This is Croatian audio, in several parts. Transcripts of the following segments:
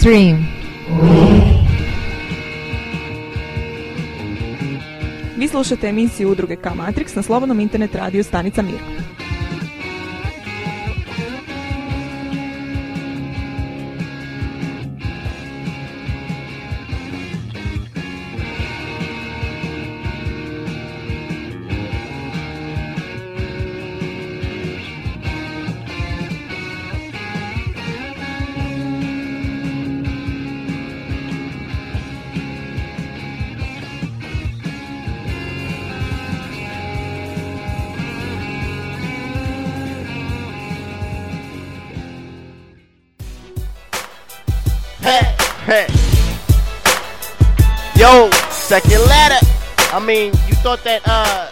Stream. Vi slušate emisiju udruge K-Matrix na slobodnom internet radiju Stanica Mir. Second letter. I mean, you thought that, uh,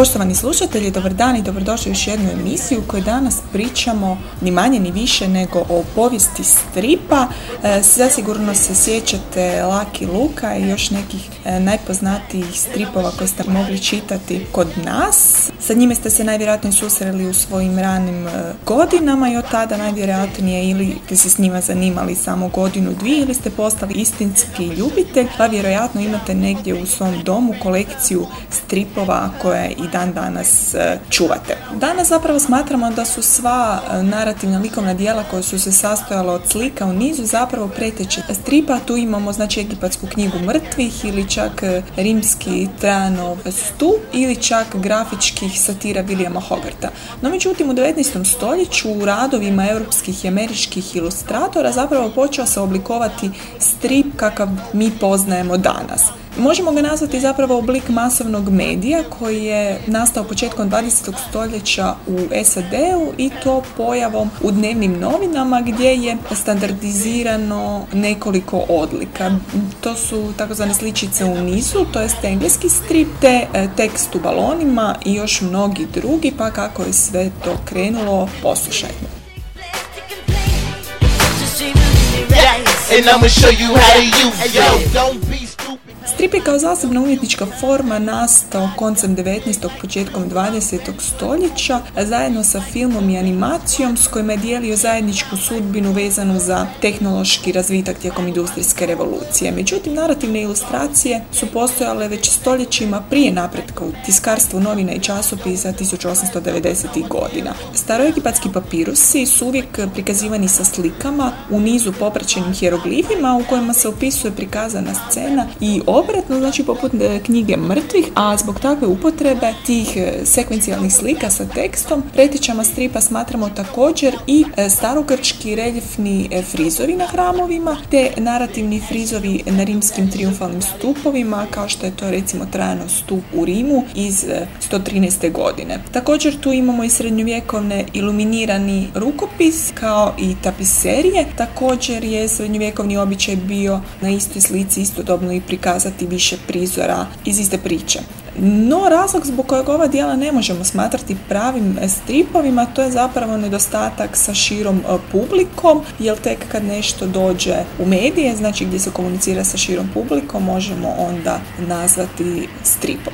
Poštovani slušatelji, dobar dan i dobrodošli u još jednu emisiju u kojoj danas pričamo ni manje ni više nego o povijesti stripa. E, Zasigurno se sjećate Laki Luka i još nekih e, najpoznatijih stripova koje ste mogli čitati kod nas. Sa njime ste se najvjerojatnije susreli u svojim ranim e, godinama i od tada najvjerojatnije ili ste se s njima zanimali samo godinu, dvije ili ste postali istinski ljubitelj, pa vjerojatno imate negdje u svom domu kolekciju stripova koje i dan danas e, čuvate. Danas zapravo smatramo da su sva e, narativna likovna dijela koja su se sastojala od slika u nizu zapravo preteče stripa. Tu imamo znači egipatsku knjigu mrtvih ili čak e, rimski Trajanov stup ili čak grafičkih satira Williama Hogarta. No međutim u 19. stoljeću u radovima europskih i američkih ilustratora zapravo počeo se oblikovati strip kakav mi poznajemo danas. Možemo ga nazvati zapravo oblik masovnog medija koji je nastao početkom 20. stoljeća u SAD-u i to pojavom u dnevnim novinama gdje je standardizirano nekoliko odlika. To su takozvane sličice u nizu, to jest engleski strip, te e, tekst u balonima i još mnogi drugi, pa kako je sve to krenulo, poslušajmo. and I'ma show you how to use Yo, don't be. Strip je kao zasebna umjetnička forma nastao koncem 19. početkom 20. stoljeća zajedno sa filmom i animacijom s kojima je dijelio zajedničku sudbinu vezanu za tehnološki razvitak tijekom industrijske revolucije. Međutim, narativne ilustracije su postojale već stoljećima prije napretka u tiskarstvu novina i časopisa 1890. godina. Staroegipatski papirusi su uvijek prikazivani sa slikama u nizu popraćenim hieroglifima u kojima se opisuje prikazana scena i obratno, znači poput e, knjige mrtvih, a zbog takve upotrebe tih e, sekvencijalnih slika sa tekstom, pretičama stripa smatramo također i e, starogrčki reljefni frizovi na hramovima, te narativni frizovi na rimskim triumfalnim stupovima, kao što je to recimo Trajanov stup u Rimu iz 113. godine. Također tu imamo i srednjovjekovne iluminirani rukopis, kao i tapiserije. Također je srednjovjekovni običaj bio na istoj slici istodobno i prikazati više prizora iz iste priče. No, razlog zbog kojeg ova dijela ne možemo smatrati pravim stripovima, to je zapravo nedostatak sa širom e, publikom, jer tek kad nešto dođe u medije, znači gdje se komunicira sa širom publikom, možemo onda nazvati stripom.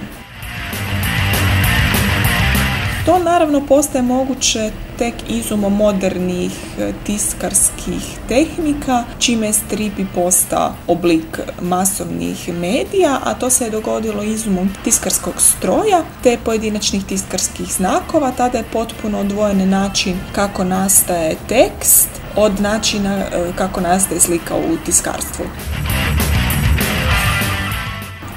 To naravno postaje moguće tek izumom modernih e, tiskarskih tehnika, čime je strip i postao oblik masovnih medija, a to se je dogodilo izumom tiskarskog stroja te pojedinačnih tiskarskih znakova. Tada je potpuno odvojen način kako nastaje tekst od načina e, kako nastaje slika u tiskarstvu.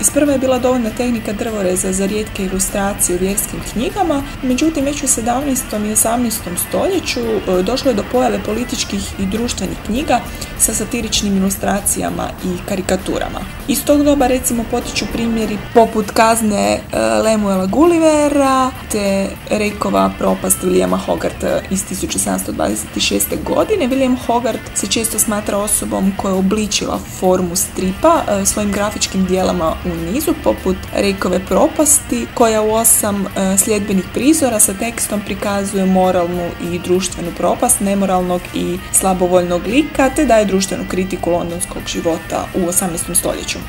Isprva je bila dovoljna tehnika drvoreza za rijetke ilustracije u vjerskim knjigama, međutim već u 17. i 18. stoljeću e, došlo je do pojave političkih i društvenih knjiga sa satiričnim ilustracijama i karikaturama. Iz tog doba recimo potiču primjeri poput kazne e, Lemuela Gullivera te Rekova propast Williama Hogarta iz 1726. godine. William Hogarth se često smatra osobom koja je obličila formu stripa e, svojim grafičkim dijelama u nizu poput Rekove propasti koja u osam e, sljedbenih prizora sa tekstom prikazuje moralnu i društvenu propast nemoralnog i slabovoljnog lika te daje društvenu kritiku londonskog života u 18. stoljeću.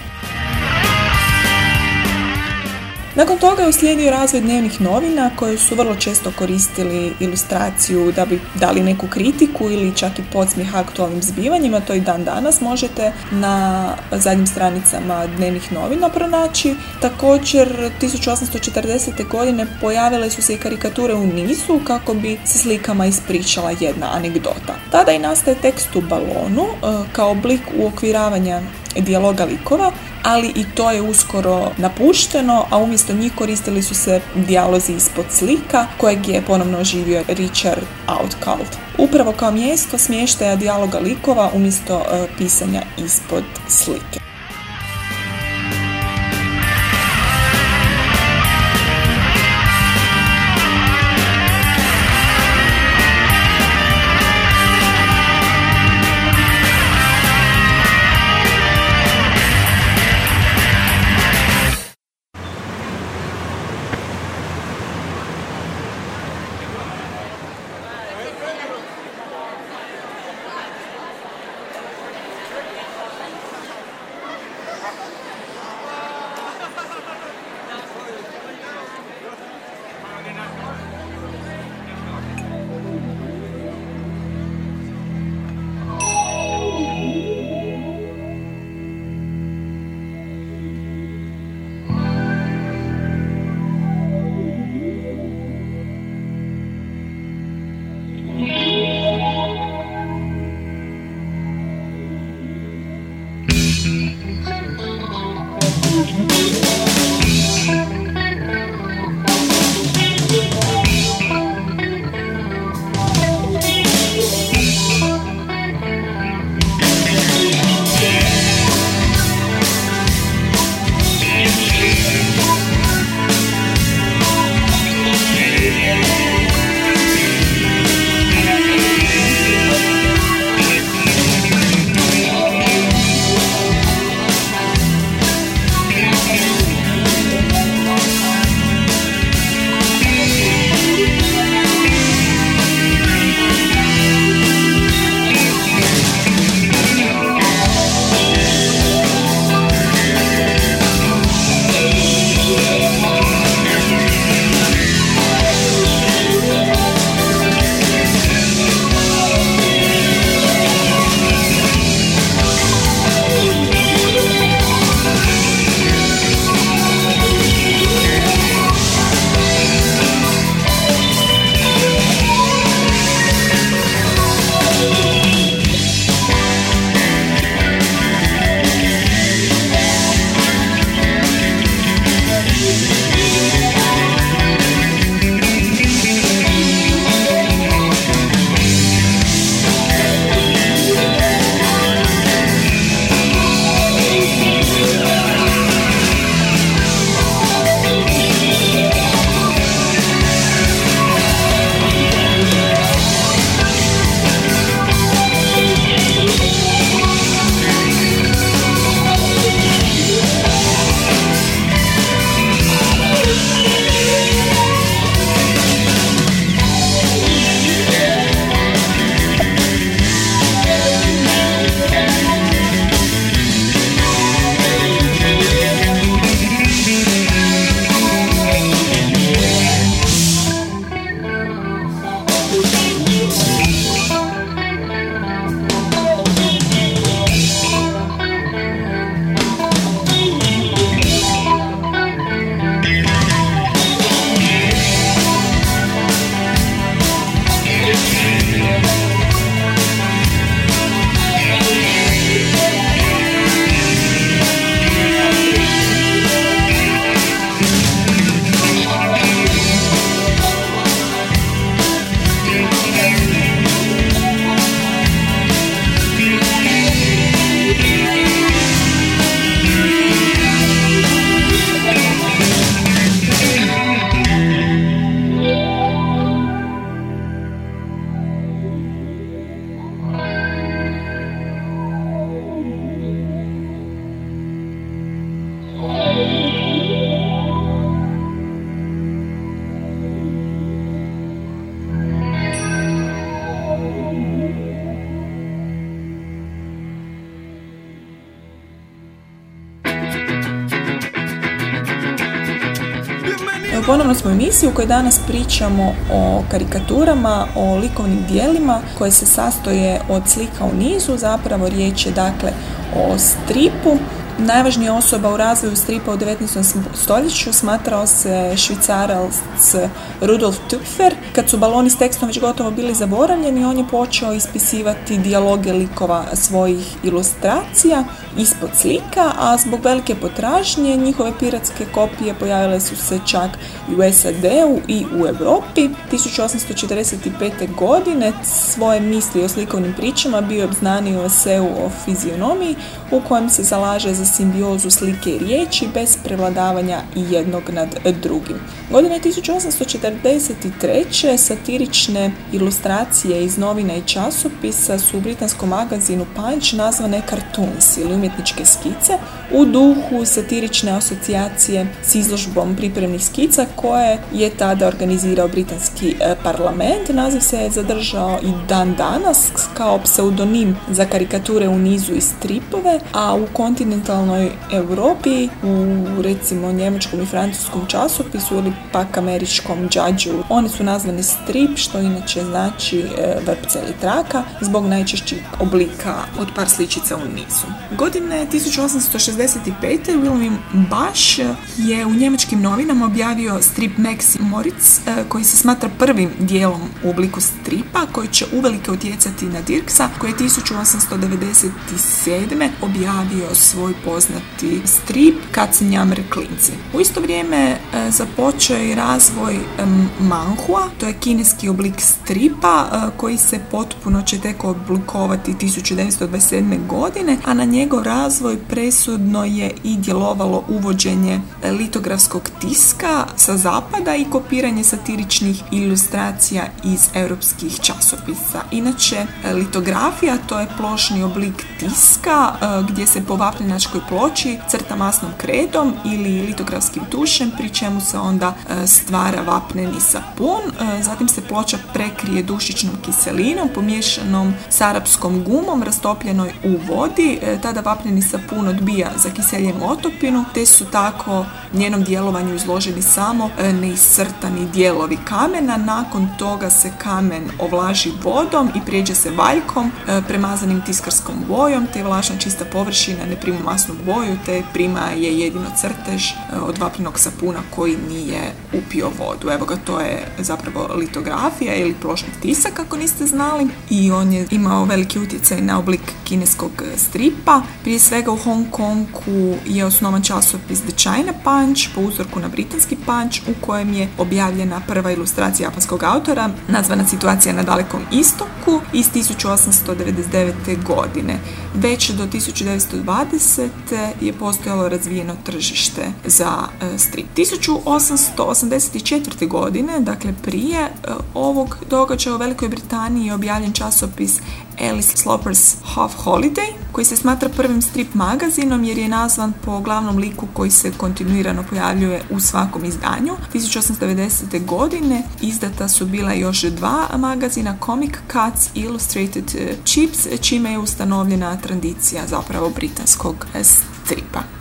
Nakon toga je uslijedio razvoj dnevnih novina koje su vrlo često koristili ilustraciju da bi dali neku kritiku ili čak i podsmijeh aktualnim zbivanjima, to i dan danas možete na zadnjim stranicama dnevnih novina pronaći. Također 1840. godine pojavile su se i karikature u nisu kako bi se slikama ispričala jedna anegdota. Tada i nastaje tekst u balonu e, kao oblik uokviravanja dijaloga likova, ali i to je uskoro napušteno, a umjesto njih koristili su se dijalozi ispod slika kojeg je ponovno oživio Richard Outcault. Upravo kao mjesto smještaja dijaloga likova umjesto e, pisanja ispod slike. Kojoj danas pričamo o karikaturama, o likovnim dijelima koje se sastoje od slika u nizu, zapravo riječ je dakle o stripu Najvažnija osoba u razvoju stripa u 19. stoljeću smatrao se švicarac Rudolf Tupfer. Kad su baloni s tekstom već gotovo bili zaboravljeni, on je počeo ispisivati dijaloge likova svojih ilustracija ispod slika, a zbog velike potražnje njihove piratske kopije pojavile su se čak i u SAD-u i u Europi. 1845. godine svoje misli o slikovnim pričama bio je obznanio eseu o fizionomiji u kojem se zalaže za simbiozu slike i riječi bez prevladavanja jednog nad drugim. Godine 1843. satirične ilustracije iz novina i časopisa su u britanskom magazinu Punch nazvane cartoons ili umjetničke skice u duhu satirične asocijacije s izložbom pripremnih skica koje je tada organizirao britanski e, parlament. Naziv se je zadržao i dan danas kao pseudonim za karikature u nizu i stripove, a u kontinentalnoj Europi, u recimo njemačkom i francuskom časopisu ili pak američkom džađu, oni su nazvani strip, što inače znači e, vrpca ili traka, zbog najčešćih oblika od par sličica u nizu. Godine 1865. William Baš je u njemačkim novinama objavio strip Maxi Moritz, e, koji se smatra prvim dijelom u obliku stripa, koji će uvelike utjecati na Dirksa, koji je 1897. objavio svoj poznati strip Kad se njamre klinci. U isto vrijeme e, započeo je razvoj manhua, to je kineski oblik stripa e, koji se potpuno će tek oblikovati 1927. godine, a na njegov razvoj presudno je i djelovalo uvođenje litografskog tiska sa zapada i kopiranje satiričnih ilustracija iz europskih časopisa. Inače, litografija to je plošni oblik tiska e, gdje se po vapnenačkoj ploči crta masnom kredom ili litografskim tušem, pri čemu se onda e, stvara vapneni sapun. E, zatim se ploča prekrije dušičnom kiselinom pomiješanom s arapskom gumom rastopljenoj u vodi. Tada vapneni sapun odbija za kiseljenu otopinu, te su tako njenom djelovanju izloženi samo neiscrtani dijelovi kamena. Nakon toga se kamen ovlaži vodom i prijeđe se valjkom premazanim tiskarskom bojom, te vlažna čista površina ne prima masnu boju, te prima je jedino crtež e, od vapljenog sapuna koji nije upio vodu. Evo ga, to je zapravo litografija ili plošni tisak, ako niste znali. I on je imao veliki utjecaj na oblik kineskog stripa. Prije svega u Hong Kongu je osnovan časopis The China Punch po uzorku na britanski Punch u kojem je objavljena prva ilustracija japanskog autora nazvana situacija na dalekom istoku iz 1899. godine. Već do 1920. je postojalo razvijeno tržište za e, strip. 1884. godine, dakle prije e, ovog događaja u Velikoj Britaniji je objavljen časopis Alice Sloper's Half Holiday, koji se smatra prvim strip magazinom jer je nazvan po glavnom liku koji se kontinuirano pojavljuje u svakom izdanju. 1890. godine izdata su bila još dva magazina Comic Cuts i Illustrated Chips, čime je ustanovljena tradicija zapravo britanskog stripa.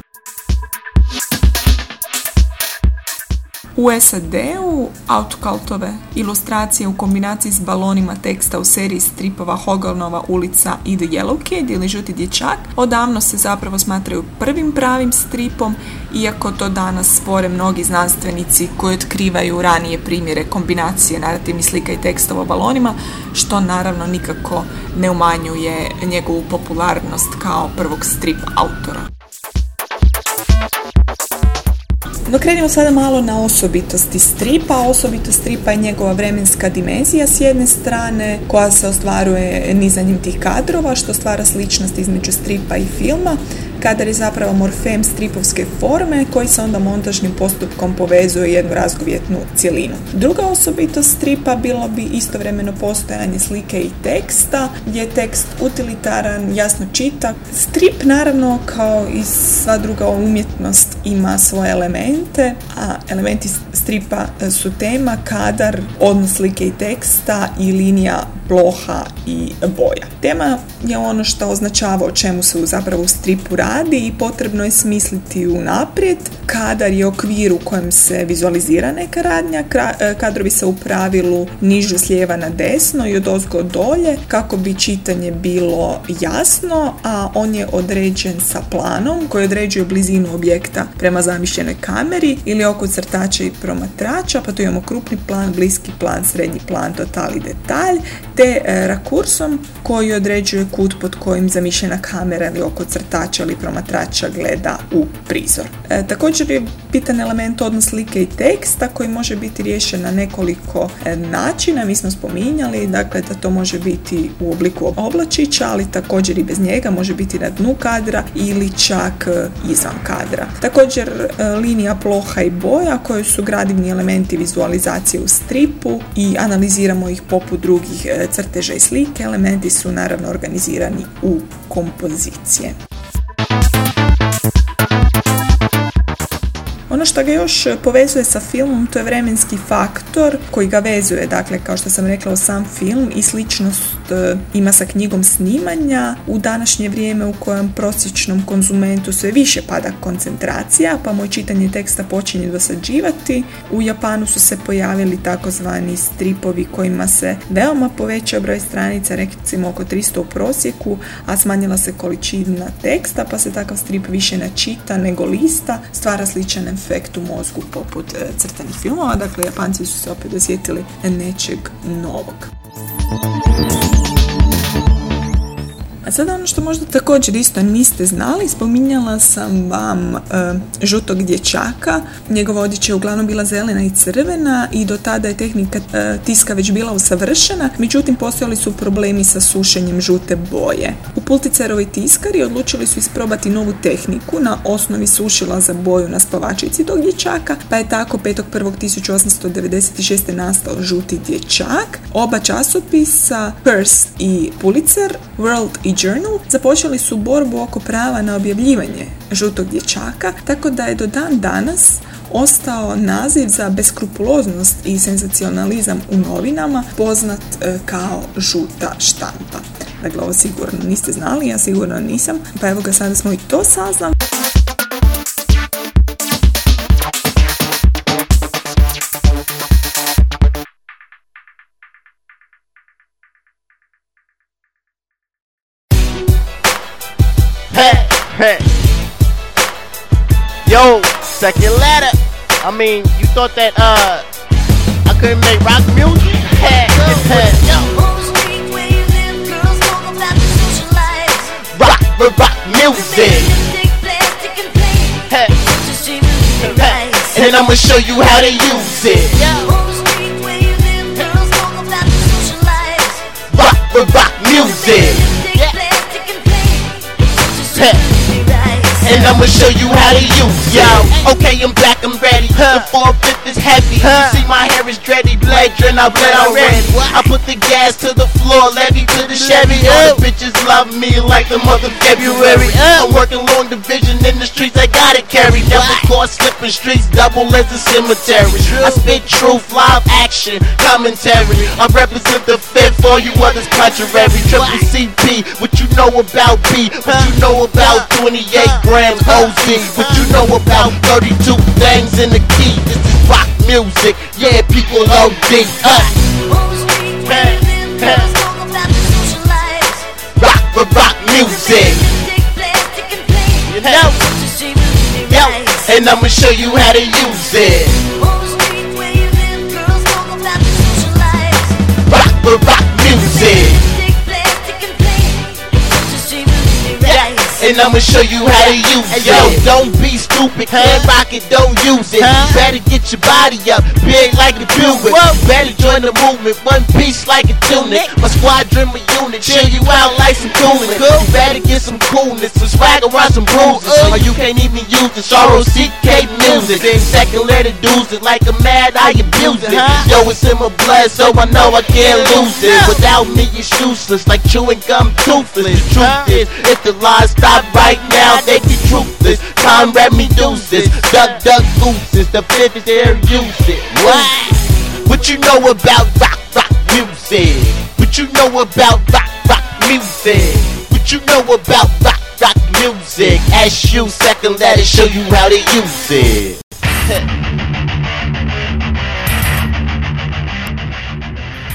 U SAD-u autokaltove ilustracije u kombinaciji s balonima teksta u seriji stripova Hoganova ulica i The Yellow Kid ili Žuti dječak odavno se zapravo smatraju prvim pravim stripom iako to danas spore mnogi znanstvenici koji otkrivaju ranije primjere kombinacije narativnih slika i tekstova o balonima što naravno nikako ne umanjuje njegovu popularnost kao prvog strip autora. No krenimo sada malo na osobitosti stripa. Osobitost stripa je njegova vremenska dimenzija s jedne strane koja se ostvaruje nizanjem tih kadrova što stvara sličnost između stripa i filma kadar je zapravo morfem stripovske forme koji se onda montažnim postupkom povezuje jednu razgovjetnu cjelinu. Druga osobitost stripa bilo bi istovremeno postojanje slike i teksta, gdje je tekst utilitaran, jasno čita. Strip naravno kao i sva druga umjetnost ima svoje elemente, a elementi stripa su tema, kadar, odnos slike i teksta i linija ploha i boja. Tema je ono što označava o čemu se zapravo u stripu radi i potrebno je smisliti unaprijed. Kadar je okvir u kojem se vizualizira neka radnja, e, kadrovi se u pravilu nižu s lijeva na desno i od ozgo dolje kako bi čitanje bilo jasno, a on je određen sa planom koji određuje blizinu objekta prema zamišljenoj kameri ili oko crtača i promatrača, pa tu imamo krupni plan, bliski plan, srednji plan, total i detalj, te e, rakursom koji određuje kut pod kojim zamišljena kamera ili oko crtača ili promatrača gleda u prizor. E, također je bitan element odnos slike i teksta koji može biti riješen na nekoliko e, načina. Mi smo spominjali dakle, da to može biti u obliku oblačića, ali također i bez njega može biti na dnu kadra ili čak e, izvan kadra. Također linija ploha i boja koji su gradivni elementi vizualizacije u stripu i analiziramo ih poput drugih crteža i slike. Elementi su naravno organizirani u kompozicije. Ono što ga još povezuje sa filmom to je vremenski faktor koji ga vezuje, dakle kao što sam rekla u sam film i sličnost e, ima sa knjigom snimanja u današnje vrijeme u kojem prosječnom konzumentu sve više pada koncentracija pa moj čitanje teksta počinje dosađivati. U Japanu su se pojavili takozvani stripovi kojima se veoma povećao broj stranica, recimo oko 300 u prosjeku, a smanjila se količina teksta pa se takav strip više ne čita nego lista, stvara sličan efekt u mozgu poput e, crtanih filmova. Dakle, Japanci su se opet osjetili nečeg novog. A sada ono što možda također isto niste znali, spominjala sam vam e, žutog dječaka. Njegova odjeća je uglavnom bila zelena i crvena i do tada je tehnika e, tiska već bila usavršena, međutim postojali su problemi sa sušenjem žute boje. U Pulticerovi tiskari odlučili su isprobati novu tehniku na osnovi sušila za boju na spavačici tog dječaka, pa je tako 5.1.1896. nastao žuti dječak. Oba časopisa, Purse i Pulitzer, World i Journal započeli su borbu oko prava na objavljivanje žutog dječaka, tako da je do dan danas ostao naziv za beskrupuloznost i senzacionalizam u novinama poznat e, kao žuta štampa. Dakle, ovo sigurno niste znali, ja sigurno nisam, pa evo ga sada smo i to saznali. Second ladder. I mean, you thought that uh I couldn't make rock music? Hey, hey. Rock, rock music. And I'ma show you how to use it. Rock, rock music. And I'ma show you how to use Yo, okay, I'm back, I'm ready. The 4-5 is heavy. You see my hair is dready, blood and I bled already. I put the gas to the floor, levy to the Chevy. All the bitches love me like the month of February. I'm working long division in the streets, I got it carried. Double course, slipping streets, double as a cemetery. I spit truth, live action, commentary. I represent the fifth, all you others contrary. Triple CP, what you know about B, what you know about 28 grand grams OZ. What you know about 32 things in the key? This is rock music. Yeah, people OD. Uh. Rock for rock music. You? Yo, and I'ma show you how to use it. Rock for rock music. And I'ma show you how to use it. Yo, don't be stupid, can't rock it, don't use it. Better get your body up, big like a Buick. Better join the movement, one piece like a tunic. My squadron, my unit, chill you out like some cooling. Cool. Better get some coolness, some swag around some bruises. Or you can't even use the sorrow CK music. Then second letter dudes it like a mad, I abuse it. Yo, it's in my blood, so I know I can't lose it. Without me, it's useless, like chewing gum toothless. Truth is, if the lies stop right now, they be truthless. Comrade Medusas, duck, duck, gooses. The fifth is use it. What? What you know about rock, rock music? What you know about rock, rock music? What you know about rock, rock music? music. Ask you second, let it show you how to use it.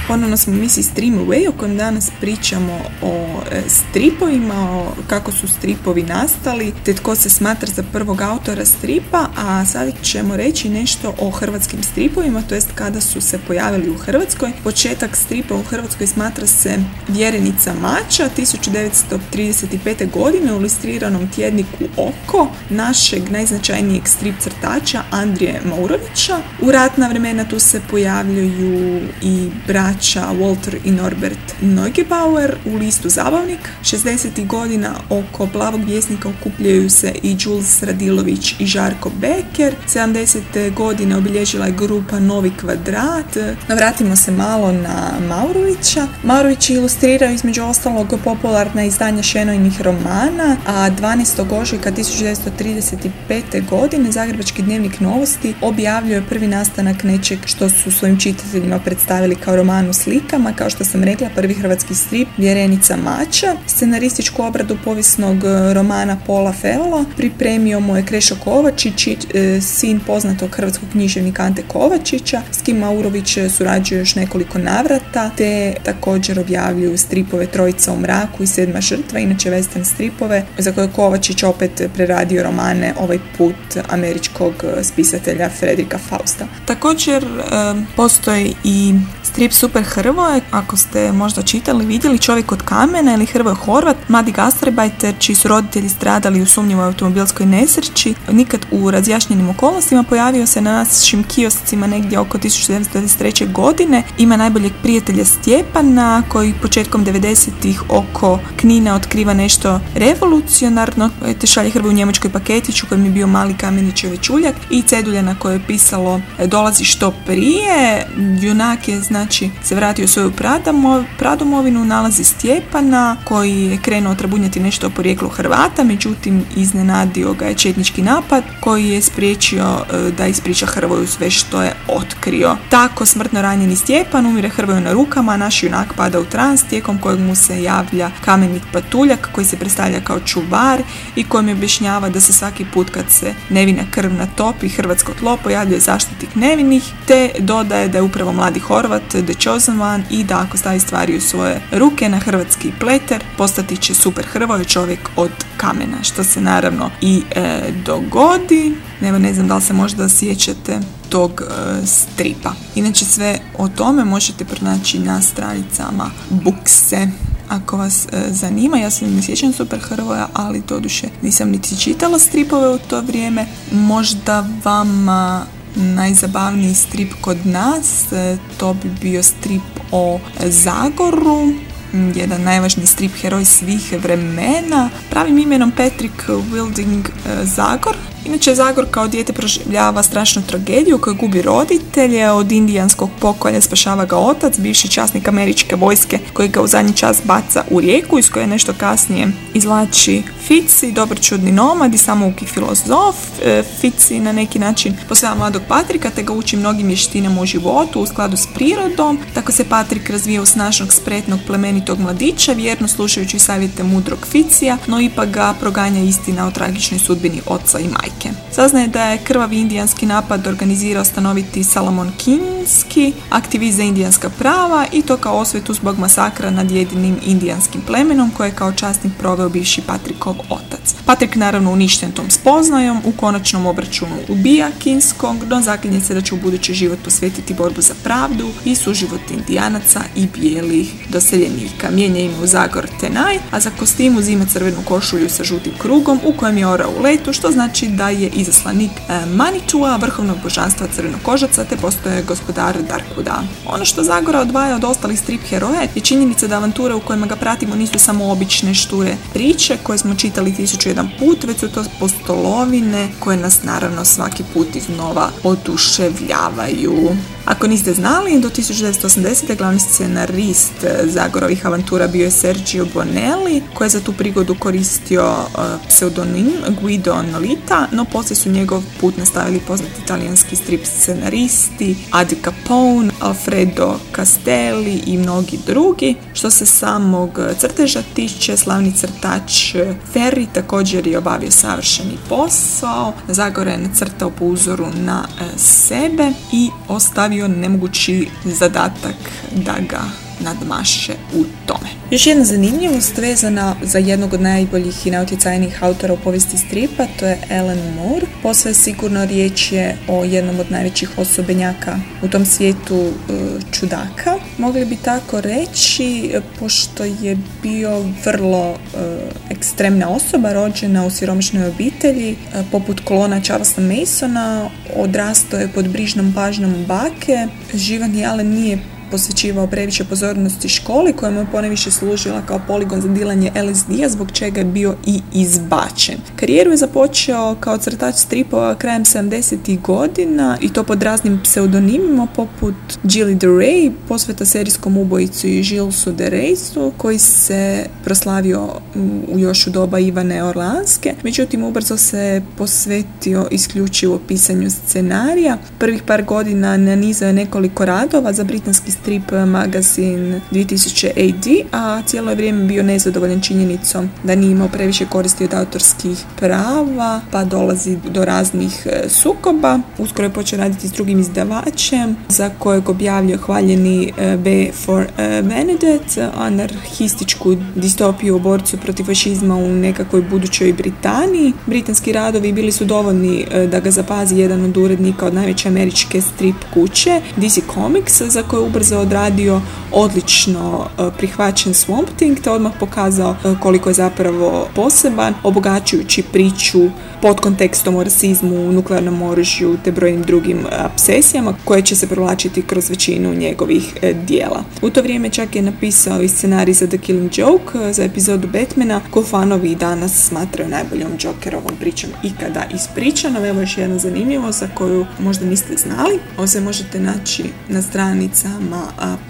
Ponovno smo u misiji Stream Away o kojem danas pričamo o e, stripovima, o kako su stripovi nastali, te tko se smatra za prvog autora stripa, a sad ćemo reći nešto o hrvatskim stripovima, to jest kada su se pojavili u Hrvatskoj. Početak stripa u Hrvatskoj smatra se Vjerenica mača 1935. godine u ilustriranom tjedniku Oko našeg najznačajnijeg strip crtača Andrije Maurovića. U ratna vremena tu se pojavljuju i braća Walter i Norbert Neugebauer u listu Zabavnik. 60. godina oko Plavog vjesnika okupljaju se i Jules Radilović i Žarko Becker. 70. godine obilježila je grupa Novi kvadrat. Navratimo se malo na Maurovića. Maurović je ilustrirao između ostalog popularna izdanja Šenojnih romana, a 12. ožujka 1935. godine Zagrebački dnevnik novosti objavljuje prvi nastanak nečeg što su svojim čitateljima predstavili kao roman u slikama, kao što sam rekla, prvi hrvatski strip Vjerenica mača. Scenarističku obradu povijesnog e, romana Pola Feola pripremio mu je Krešo Kovačić, e, sin poznatog hrvatskog književnika Ante Kovačića, s kim Maurović surađuje još nekoliko navrata, te također objavljuju stripove Trojica u mraku i Sedma žrtva, inače western stripove, za koje Kovačić opet preradio romane ovaj put američkog spisatelja Fredrika Fausta. Također e, postoji i strip Super Hrvoje, ako ste možda čitali, vidjeli čovjek od kamena ili Hrvoje Horvat, mladi gastarbajter čiji su roditelji stradali u sumnjivoj automobilskoj nesreći, nikad u razjašnjenim okolnostima pojavio se na našim kioscima negdje oko 1993. godine. Ima najboljeg prijatelja Stjepana koji početkom 90-ih oko Knina otkriva nešto revolucionarno, te šalje Hrvoje u njemačkoj paketić u kojem je bio mali kamenićev čuljak i cedulja na kojoj je pisalo dolazi što prije. Junak je znači se vratio u svoju pradomovinu, nalazi Stjepana koji je krenuo trabunjati nešto o porijeklu Hrvata, međutim iznenadio ga je četnički napad koji je spriječio e, da ispriča Hrvoju sve što je otkrio. Tako smrtno ranjeni Stjepan umire Hrvoju na rukama, a naš junak pada u trans tijekom kojeg mu se javlja kamenik patuljak koji se predstavlja kao čuvar i kojem objašnjava da se svaki put kad se nevina krv natopi hrvatsko tlo pojavljuje zaštitnik nevinih te dodaje da je upravo mladi Horvat The One i da ako stavi stvari u svoje ruke na hrvatski pleter postati će super Hrvoj čovjek od kamena što se naravno i e, dogodi Evo ne znam da li se možda sjećate tog e, stripa. Inače sve o tome možete pronaći na stranicama Bukse ako vas e, zanima, ja se ne sjećam Super Hrvoja, ali doduše nisam niti čitala stripove u to vrijeme. Možda vama najzabavniji strip kod nas, e, to bi bio strip o Zagoru, jedan najvažniji strip heroj svih vremena, pravim imenom Patrick Wilding e, Zagor, Inače, Zagor kao dijete proživljava strašnu tragediju koju gubi roditelje, od indijanskog pokolja spašava ga otac, bivši časnik američke vojske koji ga u zadnji čas baca u rijeku iz koje nešto kasnije izlači Fici, dobročudni nomad i samouki filozof. E, Fici na neki način posveva mladog Patrika te ga uči mnogim vještinama u životu u skladu s prirodom. Tako se Patrik razvija u snažnog, spretnog, plemenitog mladića, vjerno slušajući savjete mudrog Ficija, no ipak ga proganja istina o tragičnoj sudbini oca i majke. Saznaje da je krvavi indijanski napad organizirao stanoviti Salomon Kinski, aktivist za indijanska prava i to kao osvetu zbog masakra nad jedinim indijanskim plemenom koje je kao časnik proveo bivši Patrikov otac. Patrik naravno uništen tom spoznajom, u konačnom obračunu ubija Kinskog, no zaklinje se da će u budući život posvetiti borbu za pravdu i suživot indijanaca i bijelih doseljenika. Mijenja ime u Zagor Tenaj, a za kostim uzima crvenu košulju sa žutim krugom u kojem je orao u letu, što znači da je izaslanik e, Manitua, vrhovnog božanstva crvenokožaca, te postoje gospodar Darkuda. Ono što Zagora odvaja od ostalih strip heroja je činjenica da avanture u kojima ga pratimo nisu samo obične šture priče koje smo čitali tisuću jedan put, već su to postolovine koje nas naravno svaki put iznova oduševljavaju. Ako niste znali, do 1980. glavni scenarist Zagorovih avantura bio je Sergio Bonelli, koji je za tu prigodu koristio uh, pseudonim Guido Nolita, no poslije su njegov put nastavili poznati italijanski strip scenaristi Adi Capone, Alfredo Castelli i mnogi drugi. Što se samog crteža tiče, slavni crtač Ferri također je obavio savršeni posao. Zagore je nacrtao po uzoru na e, sebe i ostavio nemogući zadatak da ga nadmaše u tome. Još jedna zanimljivost vezana za jednog od najboljih i najutjecajnijih autora u povijesti stripa, to je Alan Moore. Posve sigurno riječ je o jednom od najvećih osobenjaka u tom svijetu e, čudaka. Mogli bi tako reći, pošto je bio vrlo e, ekstremna osoba, rođena u siromašnoj obitelji, e, poput klona Charlesa Masona, odrastao je pod brižnom pažnjom bake. Živan i Allen nije posvećivao previše pozornosti školi koja mu je poneviše služila kao poligon za dilanje LSD-a zbog čega je bio i izbačen. Karijeru je započeo kao crtač stripova krajem 70. godina i to pod raznim pseudonimima poput Gilly DeRay, posveta serijskom ubojicu i Gillesu DeRaysu koji se proslavio u još u doba Ivane Orlanske. Međutim, ubrzo se posvetio isključivo pisanju scenarija. Prvih par godina nanizao je nekoliko radova za britanski strip magazin 2000 AD, a cijelo je vrijeme bio nezadovoljan činjenicom da nije imao previše koristi od autorskih prava, pa dolazi do raznih e, sukoba. Uskoro je počeo raditi s drugim izdavačem, za kojeg objavljuje hvaljeni e, B for e, Benedict, anarhističku distopiju o borcu protiv fašizma u nekakvoj budućoj Britaniji. Britanski radovi bili su dovoljni da ga zapazi jedan od urednika od najveće američke strip kuće, DC Comics, za koje ubrzo odradio odlično e, prihvaćen Swamp Thing te odmah pokazao e, koliko je zapravo poseban, obogaćujući priču pod kontekstom o rasizmu, nuklearnom oružju te brojnim drugim obsesijama koje će se provlačiti kroz većinu njegovih e, dijela. U to vrijeme čak je napisao i scenarij za The Killing Joke za epizodu Batmana koju fanovi i danas smatraju najboljom Jokerovom pričom ikada ispričano. Evo još jedna zanimljivost za koju možda niste znali. Ovo se možete naći na stranicama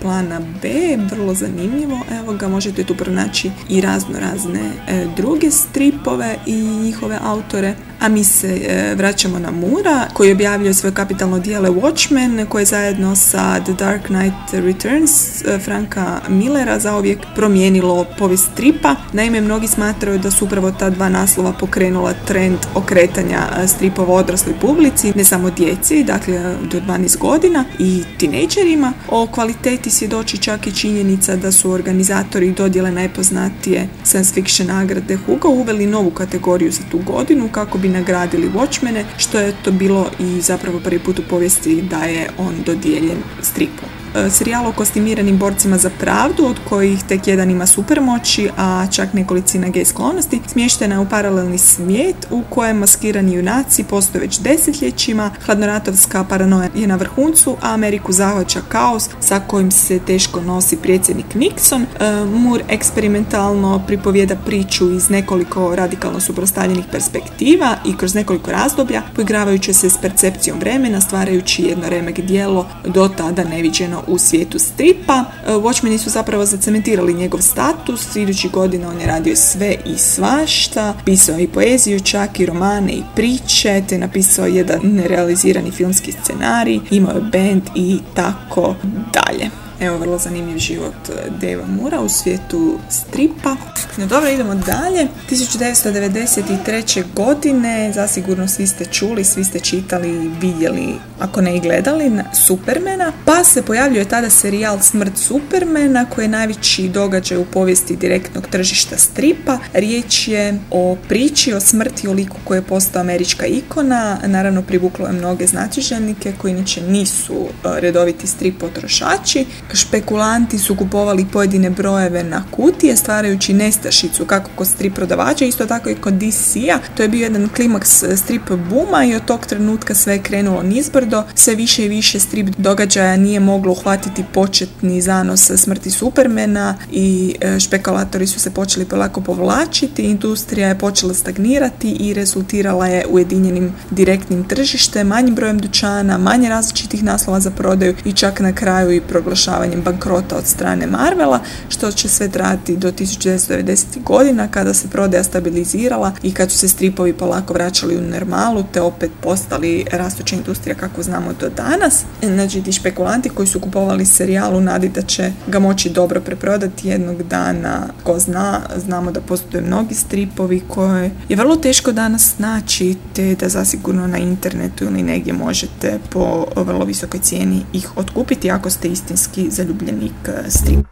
plana B, vrlo zanimljivo. Evo ga, možete tu pronaći i razno razne e, druge stripove i njihove autore. A mi se e, vraćamo na Mura koji objavljuje svoje kapitalno dijele Watchmen koje zajedno sa The Dark Knight Returns e, Franka Millera zauvijek promijenilo povijest stripa. Naime, mnogi smatraju da su upravo ta dva naslova pokrenula trend okretanja stripova odrasloj publici, ne samo djeci, dakle do 12 godina i tinejdžerima. O kvaliteti svjedoči čak i činjenica da su organizatori dodjele najpoznatije science fiction nagrade Hugo uveli novu kategoriju za tu godinu kako bi nagradili Watchmene, što je to bilo i zapravo prvi put u povijesti da je on dodijeljen stripu. E, serijal o kostimiranim borcima za pravdu, od kojih tek jedan ima supermoći, a čak nekolicina gej sklonosti, smještena je u paralelni svijet u kojem maskirani junaci postoje već desetljećima, hladnoratovska paranoja je na vrhuncu, a Ameriku zahvaća kaos sa kojim se teško nosi predsjednik Nixon. E, Moore eksperimentalno pripovijeda priču iz nekoliko radikalno suprotstavljenih perspektiva i kroz nekoliko razdoblja, poigravajući se s percepcijom vremena, stvarajući jedno remek dijelo do tada neviđeno u svijetu stripa. E, Watchmeni su zapravo zacementirali njegov status, idući godina on je radio sve i svašta, pisao i poeziju čak i romane i priče, te napisao jedan nerealizirani filmski scenarij, imao je band i tako dalje. Evo, vrlo zanimljiv život e, Deva Mura u svijetu stripa. No dobro, idemo dalje. 1993. godine, zasigurno svi ste čuli, svi ste čitali, vidjeli, ako ne i gledali, na Supermana. Pa se pojavljuje tada serijal Smrt Supermana, koji je najveći događaj u povijesti direktnog tržišta stripa. Riječ je o priči, o smrti, o liku koji je postao američka ikona. Naravno, privuklo je mnoge znatiželnike koji inače nisu e, redoviti strip potrošači špekulanti su kupovali pojedine brojeve na kutije stvarajući nestašicu kako kod strip prodavača, isto tako i kod DC-a. To je bio jedan klimaks strip buma i od tog trenutka sve je krenulo nizbrdo. Sve više i više strip događaja nije moglo uhvatiti početni zanos smrti Supermana i e, špekulatori su se počeli polako povlačiti, industrija je počela stagnirati i rezultirala je ujedinjenim direktnim tržištem, manjim brojem dućana, manje različitih naslova za prodaju i čak na kraju i proglašavanjem bankrota od strane Marvela, što će sve trajati do 1990. godina kada se prodaja stabilizirala i kad su se stripovi polako vraćali u normalu te opet postali rastuća industrija kako znamo do danas. Znači ti špekulanti koji su kupovali serijal u nadi da će ga moći dobro preprodati jednog dana, ko zna, znamo da postoje mnogi stripovi koje je vrlo teško danas naći te da zasigurno na internetu ili negdje možete po vrlo visokoj cijeni ih otkupiti ako ste istinski zaljubljenik eh, strip.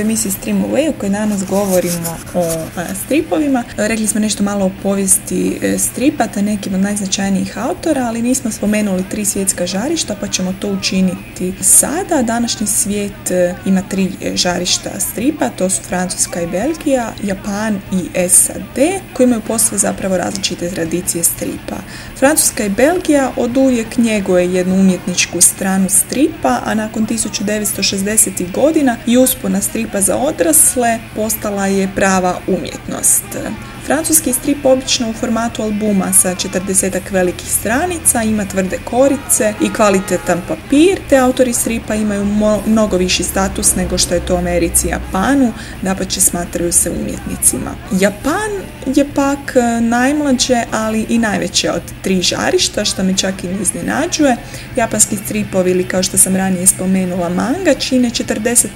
U emisiji Stream Away u kojoj danas govorimo o stripovima. Rekli smo nešto malo o povijesti e, stripa, te nekim od najznačajnijih autora, ali nismo spomenuli tri svjetska žarišta, pa ćemo to učiniti sada. Današnji svijet e, ima tri e, žarišta stripa, to su Francuska i Belgija, Japan i SAD, koji imaju posve zapravo različite tradicije stripa. Francuska i Belgija od uvijek njeguje jednu umjetničku stranu stripa, a nakon 1960. godina i uspona stripa za odrasle postala je prava umjetnost. Francuski strip obično u formatu albuma sa 40 velikih stranica, ima tvrde korice i kvalitetan papir, te autori stripa imaju mnogo viši status nego što je to Americi i Japanu, će smatraju se umjetnicima. Japan je pak e, najmlađe, ali i najveće od tri žarišta, što me čak i ne iznenađuje. Japanski stripovi ili kao što sam ranije spomenula manga čine 40%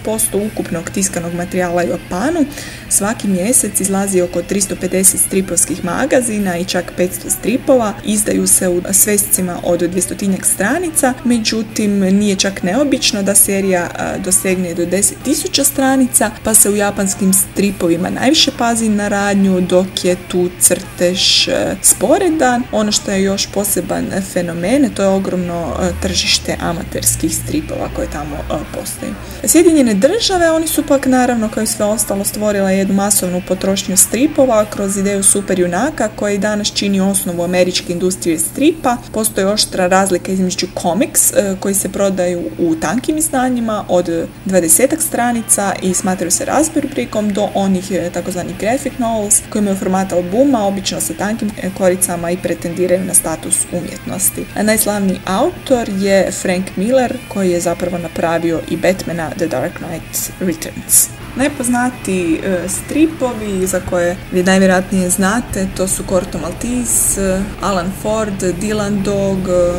ukupnog tiskanog materijala u Japanu. Svaki mjesec izlazi oko 350 10 stripovskih magazina i čak 500 stripova. Izdaju se u svescima od 200 stranica, međutim nije čak neobično da serija dosegne do 10.000 stranica, pa se u japanskim stripovima najviše pazi na radnju, dok je tu crtež e, sporedan. Ono što je još poseban fenomen, to je ogromno e, tržište amaterskih stripova koje tamo e, postoji. Sjedinjene države, oni su pak naravno kao i sve ostalo stvorila jednu masovnu potrošnju stripova kroz ideju super junaka koji danas čini osnovu američke industrije stripa. Postoji oštra razlika između komiks e, koji se prodaju u tankim izdanjima od 20 stranica i smatraju se razborbrikom do onih e, takozvanih graphic novels koji imaju format albuma, obično sa tankim e, koricama i pretendiraju na status umjetnosti. Najslavniji autor je Frank Miller koji je zapravo napravio i Batmana The Dark Knight Returns. Najpoznatiji stripovi za koje vi najvjerojatnije znate, to su Corto Maltese, Alan Ford, Dylan Dog,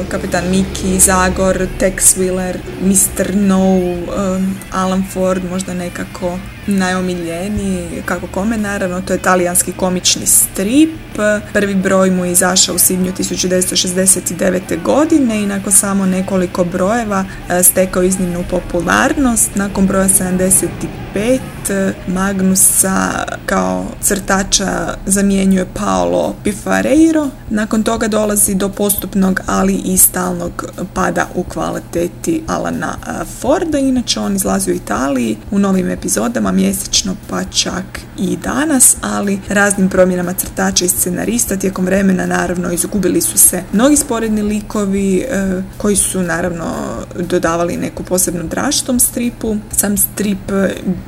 Kapitan Mickey, Zagor, Tex Wheeler, Mr. No, um, Alan Ford možda nekako najomiljeniji, kako kome naravno, to je talijanski komični strip. Prvi broj mu je izašao u svibnju 1969. godine i nakon samo nekoliko brojeva e, stekao iznimnu popularnost. Nakon broja 75 Magnusa kao crtača zamjenjuje Paolo Pifareiro. Nakon toga dolazi do postupnog, ali i stalnog pada u kvaliteti Alana e, Forda. Inače, on izlazi u Italiji u novim epizodama mjesečno pa čak i danas, ali raznim promjenama crtača i scenarista tijekom vremena naravno izgubili su se mnogi sporedni likovi e, koji su naravno dodavali neku posebnu draž tom stripu. Sam strip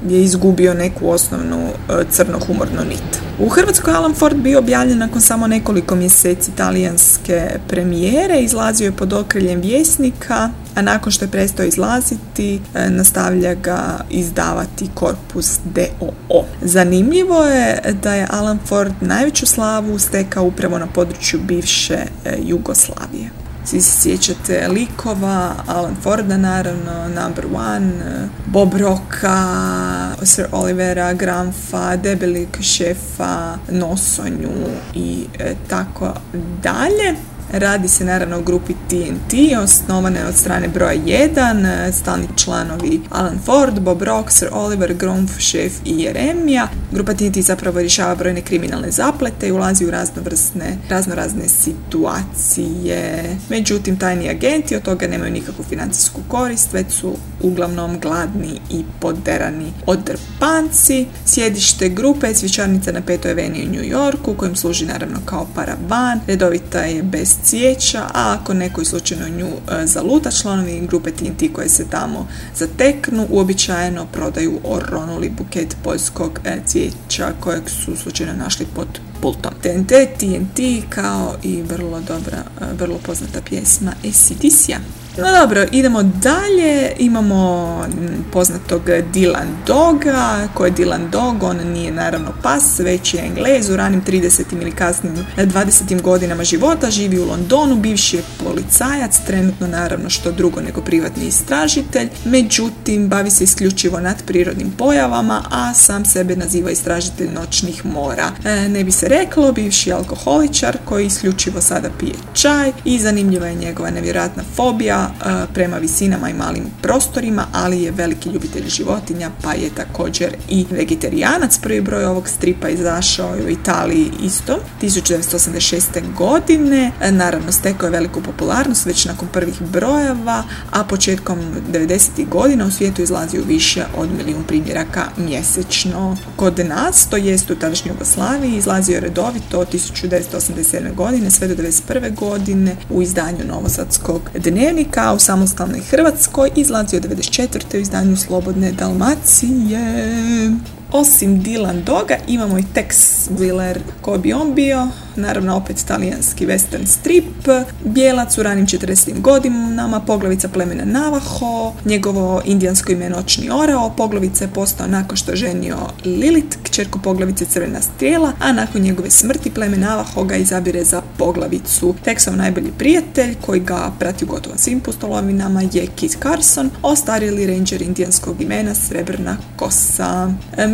je izgubio neku osnovnu e, crno-humornu nit. U Hrvatskoj Alan Ford bio objavljen nakon samo nekoliko mjeseci talijanske premijere, izlazio je pod okriljem vjesnika, a nakon što je prestao izlaziti, e, nastavlja ga izdavati Korpus DOO. Zanimljivo je da je Alan Ford najveću slavu stekao upravo na području bivše e, Jugoslavije. Svi se sjećate likova, Alan Forda naravno, Number One, e, Bob Rocka, Sir Olivera, Gramfa, Debelik šefa, Nosonju i tako dalje. Radi se naravno o grupi TNT, osnovane od strane broja 1, stalni članovi Alan Ford, Bob Rock, Sir Oliver, Gromf, Šef i Jeremija. Grupa TNT zapravo rješava brojne kriminalne zaplete i ulazi u raznovrsne, raznorazne situacije. Međutim, tajni agenti od toga nemaju nikakvu financijsku korist, već su uglavnom gladni i poderani odrpanci. Sjedište grupe je cvjećarnica na petoj aveniji u New Yorku, kojim služi naravno kao paravan. Redovita je bez cvijeća, a ako neko slučajno nju e, zaluta, članovi grupe TNT koje se tamo zateknu, uobičajeno prodaju oronuli buket poljskog e, cvijeća kojeg su slučajno našli pod pultom. TNT, TNT kao i vrlo dobra, e, vrlo poznata pjesma ACDC-a. No dobro, idemo dalje. Imamo poznatog Dylan Doga. Ko je Dylan Dog? On nije naravno pas, već je englez. U ranim 30. ili kasnim 20. godinama života živi u Londonu. Bivši je policajac, trenutno naravno što drugo nego privatni istražitelj. Međutim, bavi se isključivo nad prirodnim pojavama, a sam sebe naziva istražitelj noćnih mora. E, ne bi se poreklo, bivši alkoholičar koji isključivo sada pije čaj i zanimljiva je njegova nevjerojatna fobija prema visinama i malim prostorima, ali je veliki ljubitelj životinja pa je također i vegetarijanac. Prvi broj ovog stripa izašao je u Italiji isto 1986. godine. Naravno stekao je veliku popularnost već nakon prvih brojeva, a početkom 90. godina u svijetu izlazi u više od milijun primjeraka mjesečno. Kod nas, to jest u tadašnjoj Jugoslaviji, izlazio je redovito od 1987. godine sve do 1991. godine u izdanju Novosadskog dnevnika, a u samostalnoj Hrvatskoj izlazio 1994. u izdanju Slobodne Dalmacije. Osim Dylan Doga imamo i Tex Willer ko bi on bio, naravno opet talijanski western strip, bijelac u ranim 40. godinama, poglavica plemena Navajo, njegovo indijansko ime Noćni orao, poglavica je postao nakon što je ženio Lilith, kćerku poglavice Crvena strijela, a nakon njegove smrti pleme Navajo ga izabire za poglavicu. Texov najbolji prijatelj koji ga prati u gotovo svim pustolovinama je Kit Carson, ostarili ranger indijanskog imena Srebrna kosa.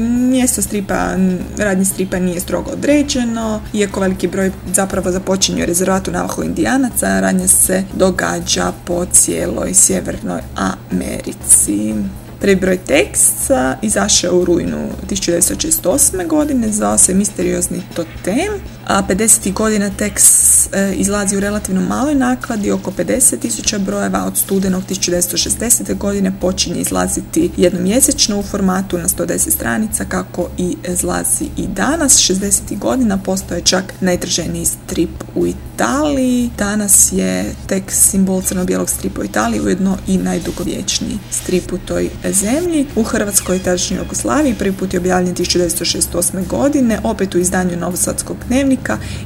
Mjesto stripa, radnje stripa nije strogo određeno, iako veliki broj zapravo započinje u rezervatu Navajo indijanaca, radnje se događa po cijeloj sjevernoj Americi. Prvi broj teksta izašao u rujnu 1968. godine, zvao se Misteriozni totem, a 50. godina tekst e, izlazi u relativno maloj nakladi, oko 50 tisuća brojeva, od studenog 1960. godine počinje izlaziti jednomjesečno u formatu na 110 stranica, kako i izlazi i danas. 60. godina postoje čak najtraženiji strip u Italiji. Danas je tekst simbol crno-bijelog stripa u Italiji, ujedno i najdugovječniji strip u toj zemlji. U Hrvatskoj i tadašnjoj Jugoslaviji prvi put je objavljen 1968. godine, opet u izdanju Novosadskog dnevnika,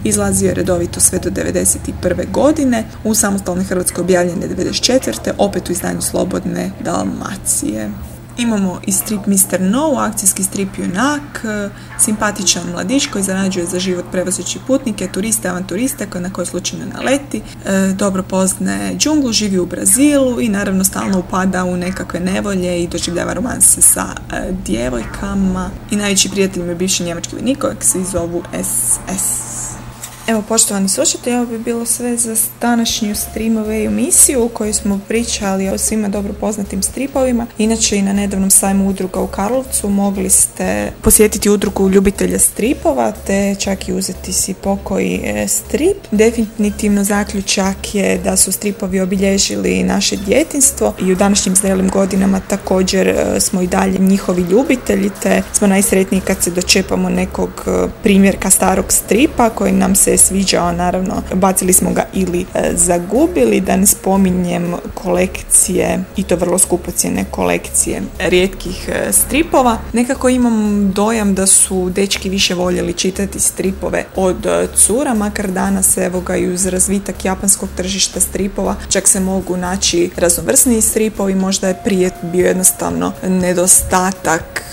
izlazio je redovito sve do 1991. godine, u samostalnoj Hrvatskoj objavljen je 1994. opet u izdanju Slobodne Dalmacije. Imamo i strip Mr. No, akcijski strip Junak, e, simpatičan mladić koji zarađuje za život prevozeći putnike, turiste, avanturiste koji na koje slučajno naleti, e, dobro poznaje džunglu, živi u Brazilu i naravno stalno upada u nekakve nevolje i doživljava romanse sa e, djevojkama i najveći prijatelj je bivši njemački vojnik kojeg se zovu SS. Evo, poštovani slušatelji, ovo bi bilo sve za današnju streamove emisiju u kojoj smo pričali o svima dobro poznatim stripovima. Inače i na nedavnom sajmu udruga u Karlovcu mogli ste posjetiti udrugu ljubitelja stripova te čak i uzeti si pokoji e, strip. Definitivno zaključak je da su stripovi obilježili naše djetinstvo i u današnjim zrelim godinama također e, smo i dalje njihovi ljubitelji te smo najsretniji kad se dočepamo nekog e, primjerka starog stripa koji nam se sviđao, naravno bacili smo ga ili e, zagubili, da ne spominjem kolekcije i to vrlo skupocjene kolekcije rijetkih e, stripova. Nekako imam dojam da su dečki više voljeli čitati stripove od e, cura, makar danas evo ga i uz razvitak japanskog tržišta stripova čak se mogu naći raznovrsniji stripovi, možda je prije bio jednostavno nedostatak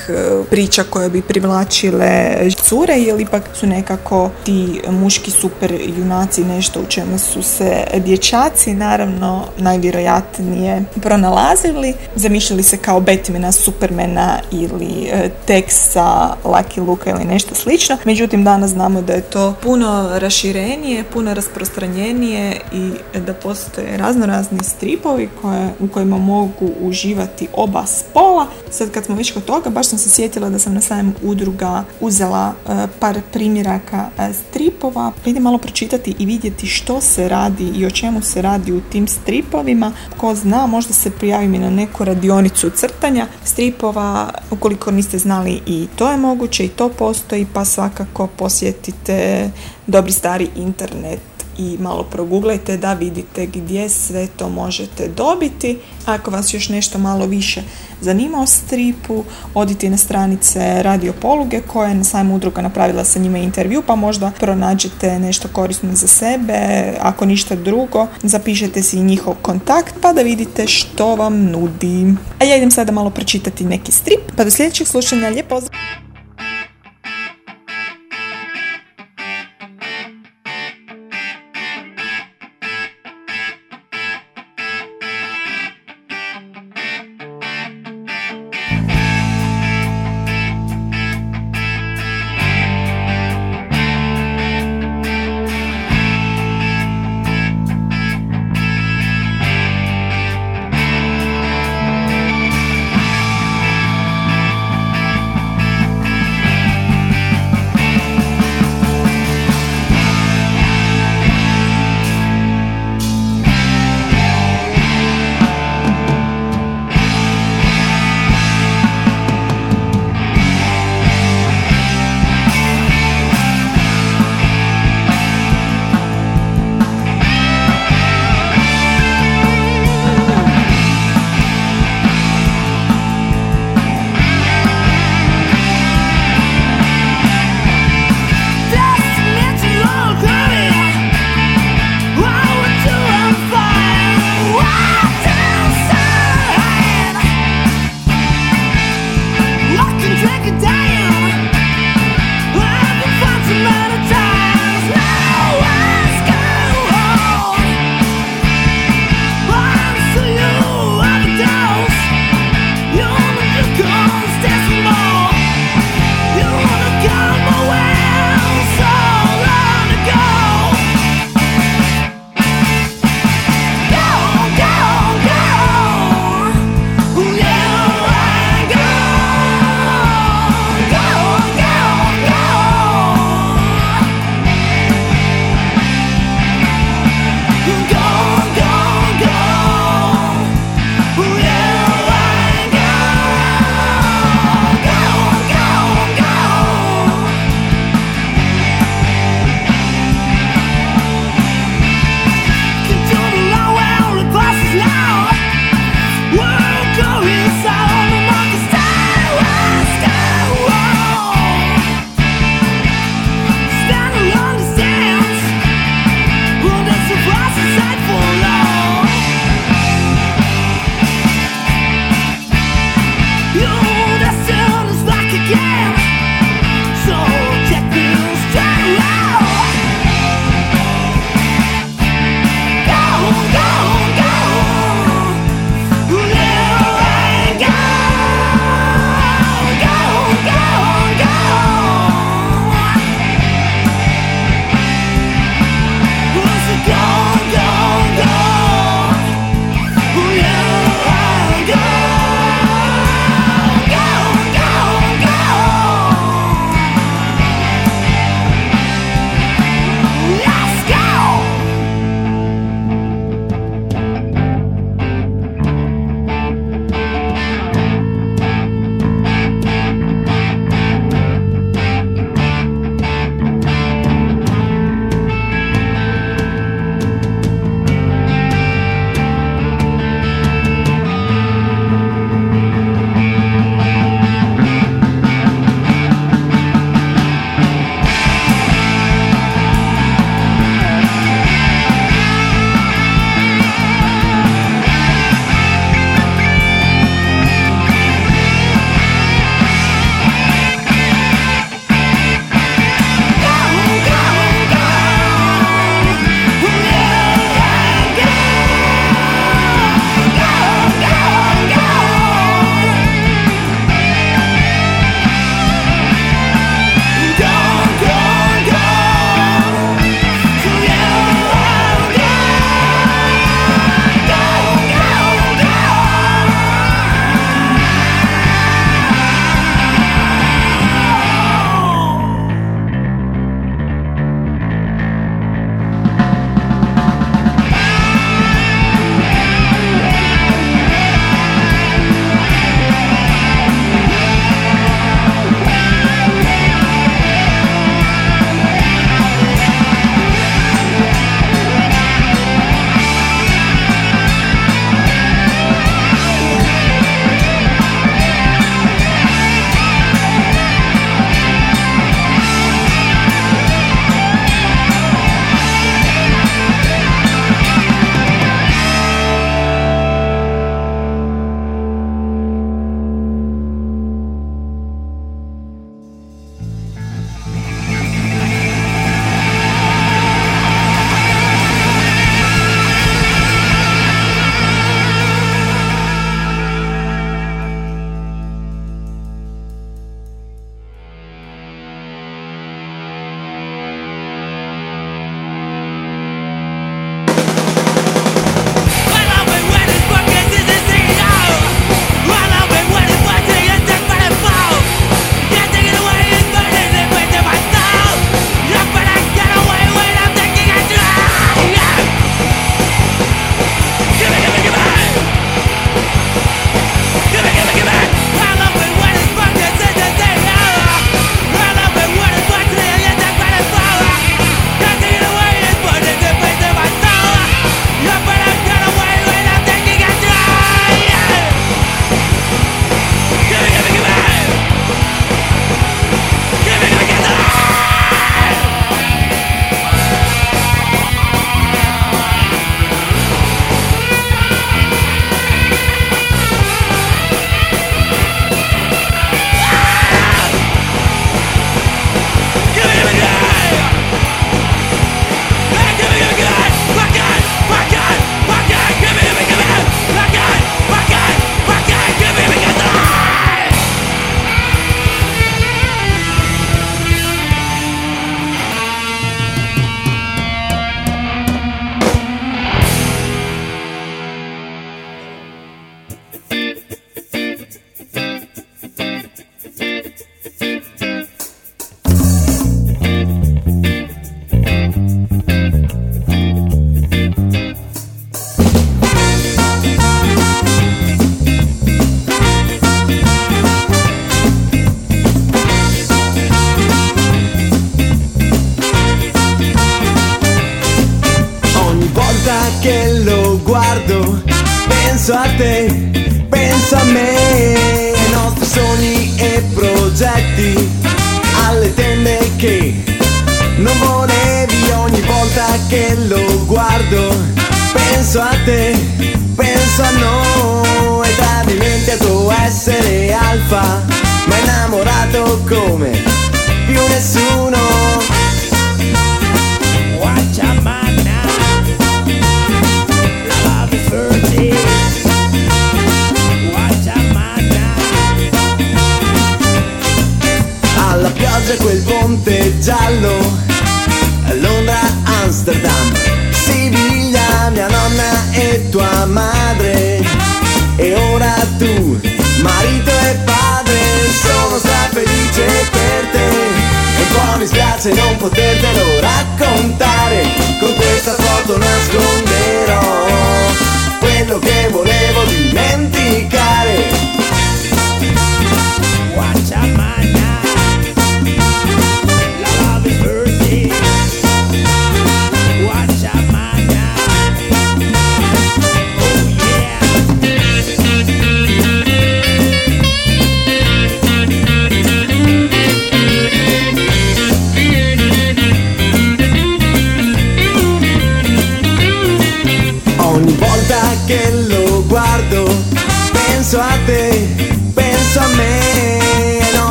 priča koje bi privlačile cure ili ipak su nekako ti muški super junaci nešto u čemu su se dječaci naravno najvjerojatnije pronalazili. Zamišljali se kao Batmana, Supermana ili e, Texa, Lucky Luka ili nešto slično. Međutim, danas znamo da je to puno raširenije, puno rasprostranjenije i da postoje razno razni stripovi koje, u kojima mogu uživati oba spola. Sad kad smo već kod toga, baš sam se sjetila da sam na sajmu udruga uzela e, par primjeraka e, stripova idem malo pročitati i vidjeti što se radi i o čemu se radi u tim stripovima. Ko zna, možda se prijavim i na neku radionicu crtanja stripova. Ukoliko niste znali i to je moguće i to postoji, pa svakako posjetite dobri stari internet i malo proguglajte da vidite gdje sve to možete dobiti. Ako vas još nešto malo više zanima o stripu, odite na stranice Radio Poluge koja je na sajmu udruga napravila sa njima intervju pa možda pronađete nešto korisno za sebe. Ako ništa drugo, zapišete si njihov kontakt pa da vidite što vam nudi. A ja idem sada malo pročitati neki strip. Pa do sljedećeg slušanja, lijep pozdrav!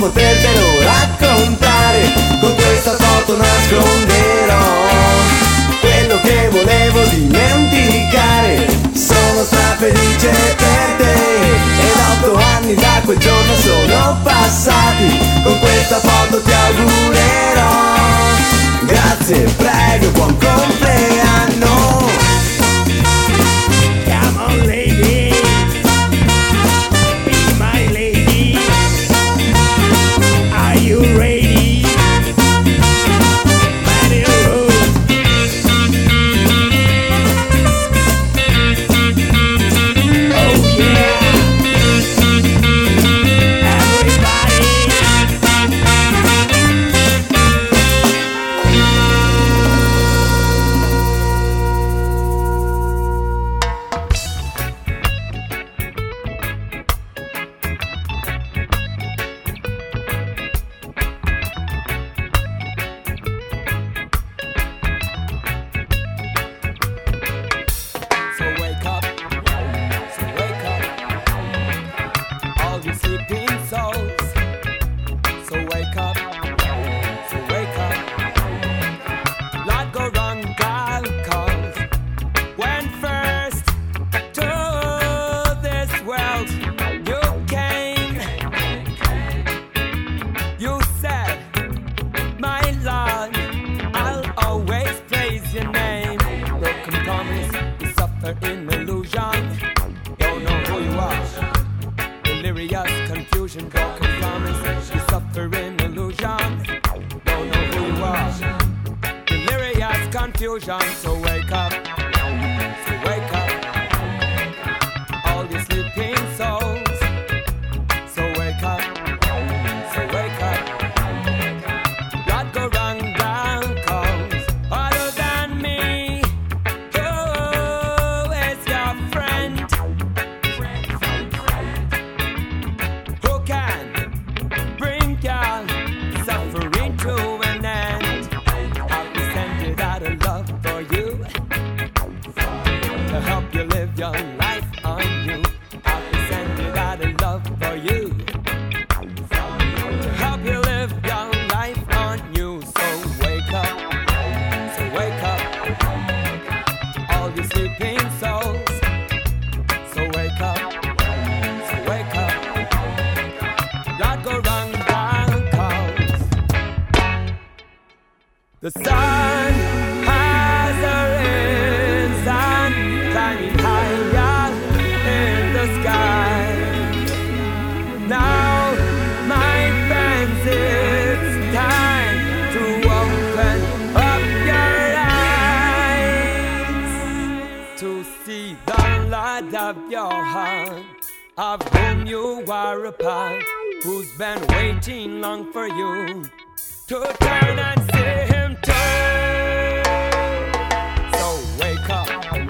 potertelo raccontare. Con questa foto nasconderò Quello che volevo dimenticare. Sono strafelice per te. Ed otto anni da quel giorno sono passati. Con questa foto ti augurerò. Grazie, prego, buon compleanno. heart of whom you are a part, who's been waiting long for you to turn and see him turn. So wake up.